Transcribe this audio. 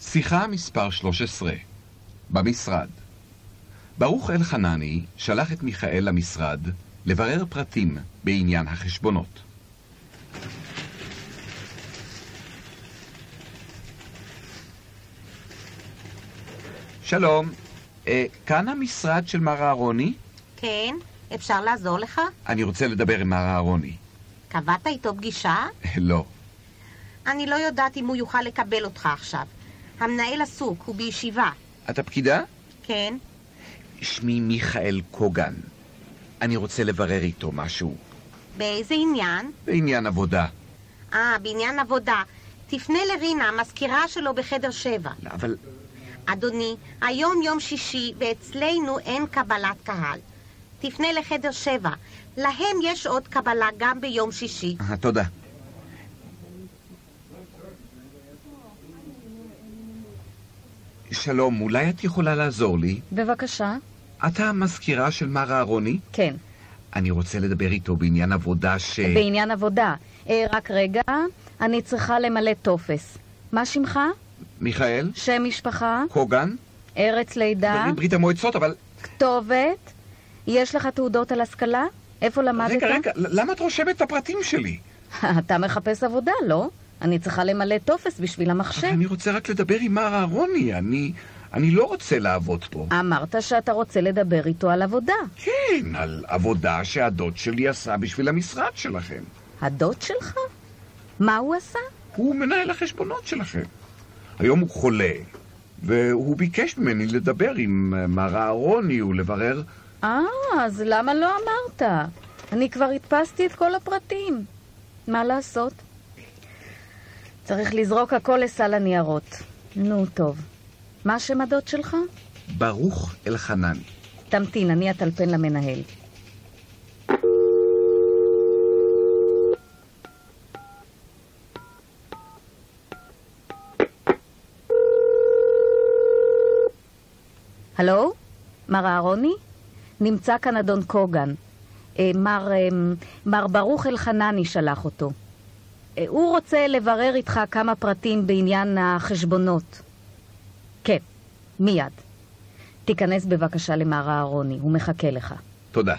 שיחה מספר 13 במשרד ברוך אלחנני שלח את מיכאל למשרד לברר פרטים בעניין החשבונות. שלום, אה, כאן המשרד של מר אהרוני? כן, אפשר לעזור לך? אני רוצה לדבר עם מר אהרוני. קבעת איתו פגישה? לא. אני לא יודעת אם הוא יוכל לקבל אותך עכשיו. המנהל עסוק, הוא בישיבה. אתה פקידה? כן? שמי מיכאל קוגן. אני רוצה לברר איתו משהו. באיזה עניין? בעניין עבודה. אה, בעניין עבודה. תפנה לרינה, המזכירה שלו בחדר שבע. אבל... אדוני, היום יום שישי ואצלנו אין קבלת קהל. תפנה לחדר שבע. להם יש עוד קבלה גם ביום שישי. אה, תודה. שלום, אולי את יכולה לעזור לי? בבקשה. אתה המזכירה של מר אהרוני? כן. אני רוצה לדבר איתו בעניין עבודה ש... בעניין עבודה. אה, רק רגע, אני צריכה למלא טופס. מה שמך? מיכאל? שם משפחה? קוגן? ארץ לידה? ברית המועצות, אבל... כתובת? יש לך תעודות על השכלה? איפה למדת? רגע, רגע, למה את רושמת את הפרטים שלי? אתה מחפש עבודה, לא? אני צריכה למלא טופס בשביל המחשב. אני רוצה רק לדבר עם מר אהרוני, אני... אני לא רוצה לעבוד פה. אמרת שאתה רוצה לדבר איתו על עבודה. כן, על עבודה שהדוד שלי עשה בשביל המשרד שלכם. הדוד שלך? מה הוא עשה? הוא מנהל החשבונות שלכם. היום הוא חולה, והוא ביקש ממני לדבר עם מר אהרוני ולברר... אה, אז למה לא אמרת? אני כבר הדפסתי את כל הפרטים. מה לעשות? צריך לזרוק הכל לסל הניירות. נו, טוב. מה שם הדוד שלך? ברוך אלחנני. תמתין, אני אטלפן למנהל. הלו? מר אהרוני? נמצא כאן אדון קוגן. אה, מר, אה, מר ברוך אלחנני שלח אותו. אה, הוא רוצה לברר איתך כמה פרטים בעניין החשבונות. כן, מיד. תיכנס בבקשה למר אהרוני, הוא מחכה לך. תודה.